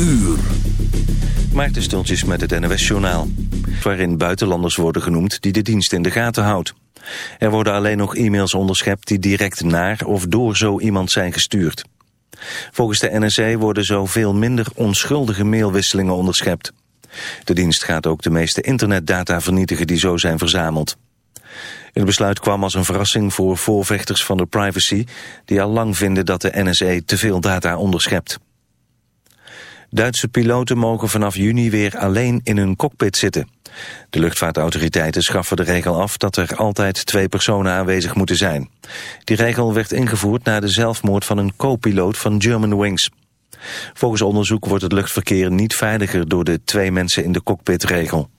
uur. Maarten Stultjes met het NWS-journaal. Waarin buitenlanders worden genoemd die de dienst in de gaten houdt. Er worden alleen nog e-mails onderschept die direct naar of door zo iemand zijn gestuurd. Volgens de NSA worden zo veel minder onschuldige mailwisselingen onderschept. De dienst gaat ook de meeste internetdata vernietigen die zo zijn verzameld. Het besluit kwam als een verrassing voor voorvechters van de privacy... die al lang vinden dat de NSA te veel data onderschept. Duitse piloten mogen vanaf juni weer alleen in hun cockpit zitten. De luchtvaartautoriteiten schaffen de regel af dat er altijd twee personen aanwezig moeten zijn. Die regel werd ingevoerd na de zelfmoord van een co-piloot van Germanwings. Volgens onderzoek wordt het luchtverkeer niet veiliger door de twee mensen in de cockpit-regel.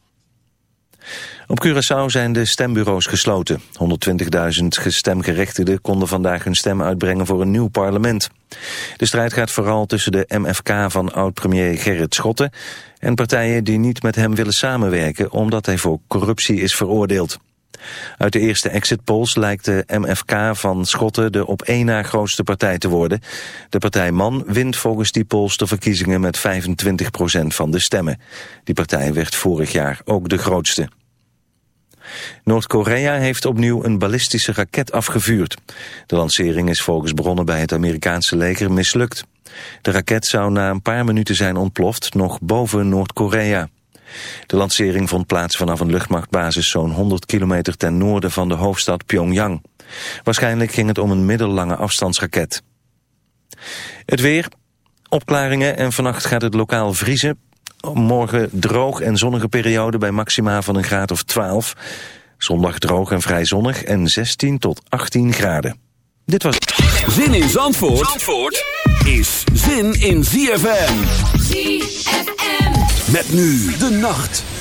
Op Curaçao zijn de stembureaus gesloten. 120.000 stemgerechtigden konden vandaag hun stem uitbrengen voor een nieuw parlement. De strijd gaat vooral tussen de MFK van oud-premier Gerrit Schotten... en partijen die niet met hem willen samenwerken omdat hij voor corruptie is veroordeeld. Uit de eerste exit polls lijkt de MFK van Schotten de op één na grootste partij te worden. De partij Man wint volgens die polls de verkiezingen met 25% van de stemmen. Die partij werd vorig jaar ook de grootste. Noord-Korea heeft opnieuw een ballistische raket afgevuurd. De lancering is volgens bronnen bij het Amerikaanse leger mislukt. De raket zou na een paar minuten zijn ontploft, nog boven Noord-Korea. De lancering vond plaats vanaf een luchtmachtbasis zo'n 100 kilometer ten noorden van de hoofdstad Pyongyang. Waarschijnlijk ging het om een middellange afstandsraket. Het weer, opklaringen en vannacht gaat het lokaal vriezen. Morgen droog en zonnige periode bij maxima van een graad of 12. Zondag droog en vrij zonnig en 16 tot 18 graden. Dit was... Zin in Zandvoort, Zandvoort is zin in ZFM. ZFM. Met nu de nacht.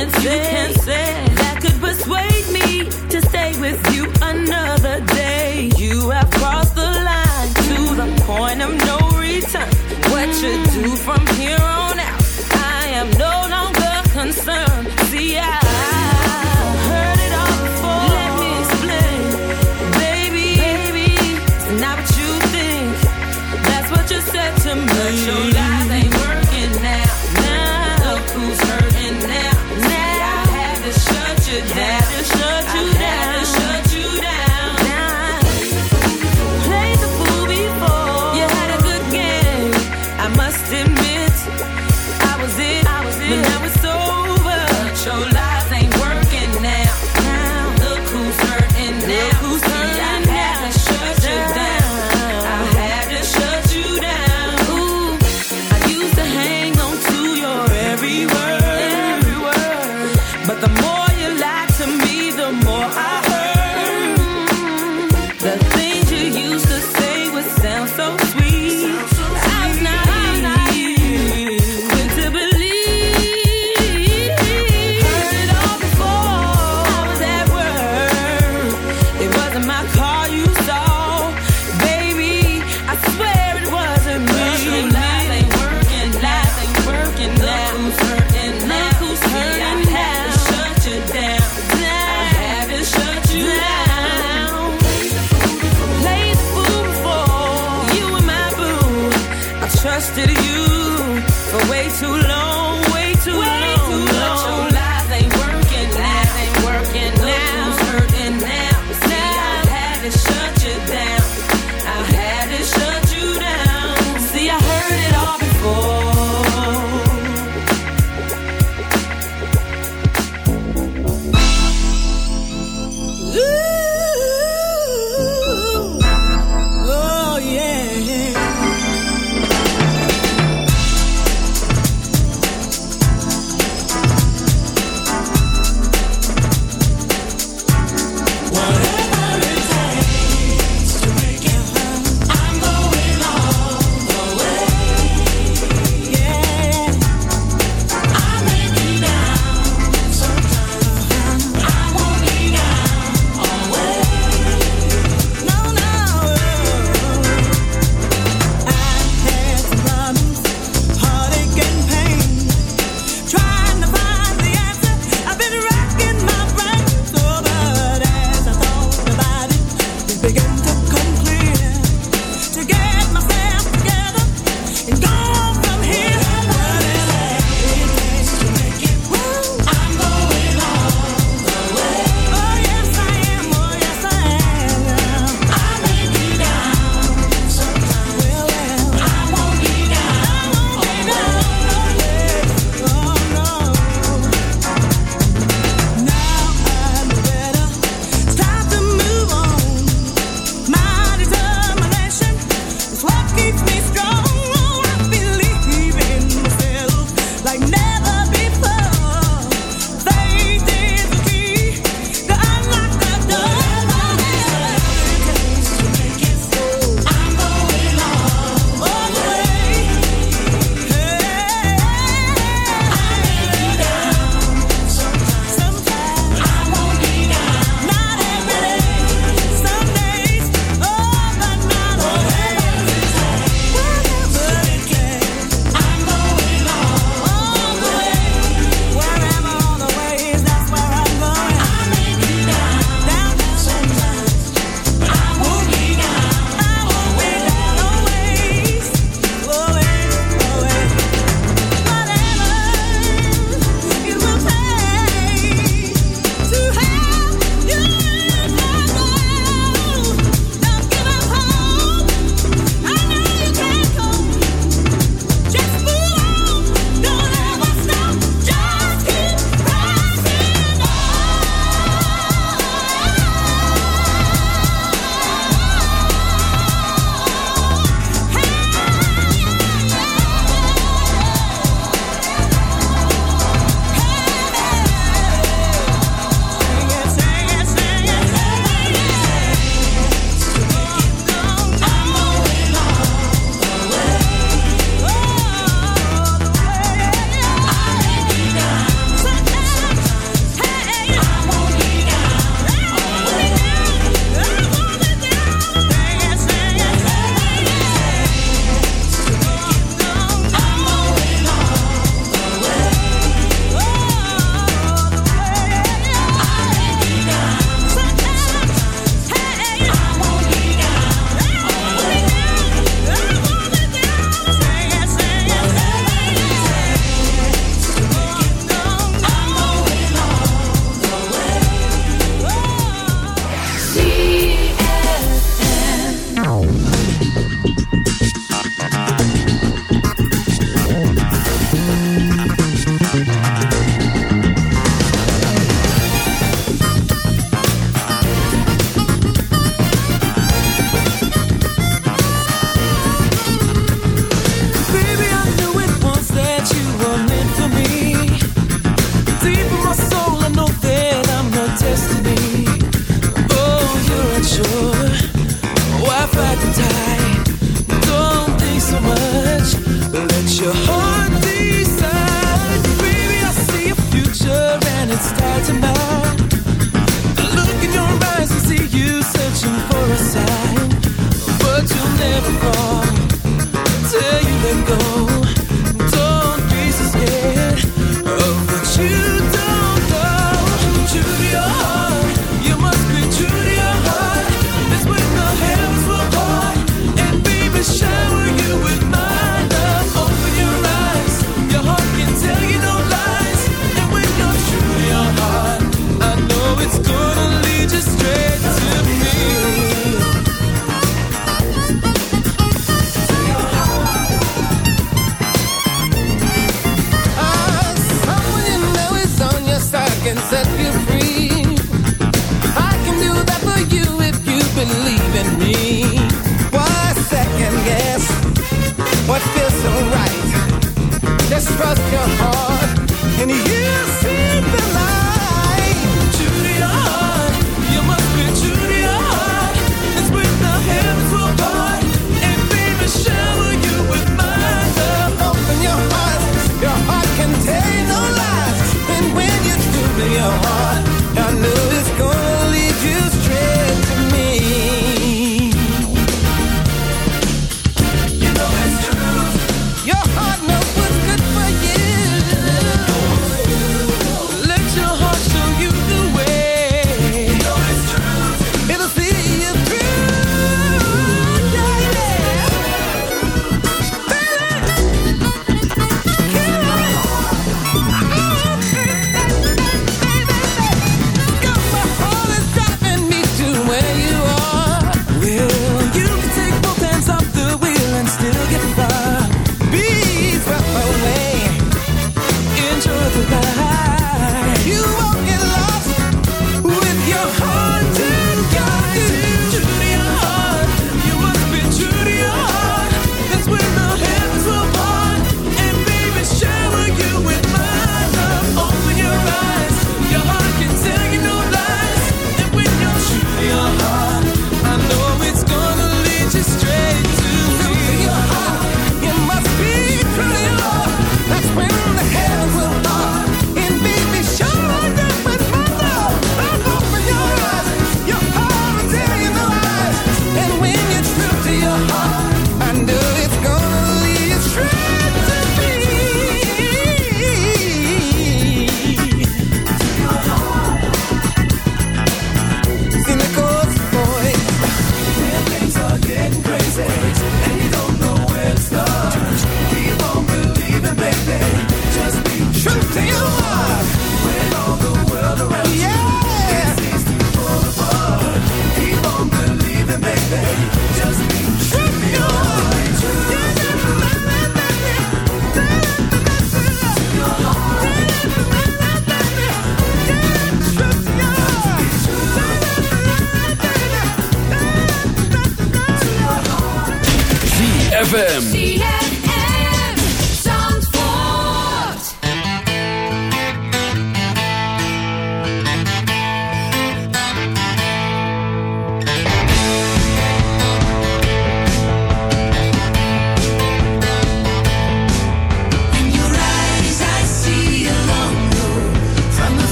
can't say, you can't say that could persuade me to stay with you another day. You have crossed the line to the point of no return. What you do from here on out, I am no longer concerned. See, I. But you said to me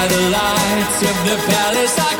by the lights of the Palace. Arcade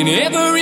in every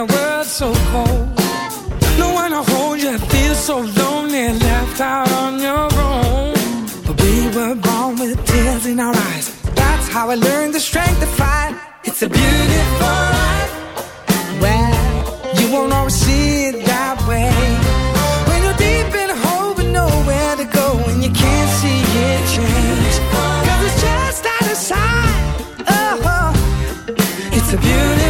a world so cold. No one to hold you, feel so lonely, left out on your own. But we were born with tears in our eyes. That's how I learned the strength to fight. It's a beautiful life. Well, you won't always see it that way. When you're deep in a hole with nowhere to go and you can't see it change. Cause it's just out of sight. Oh, it's a beautiful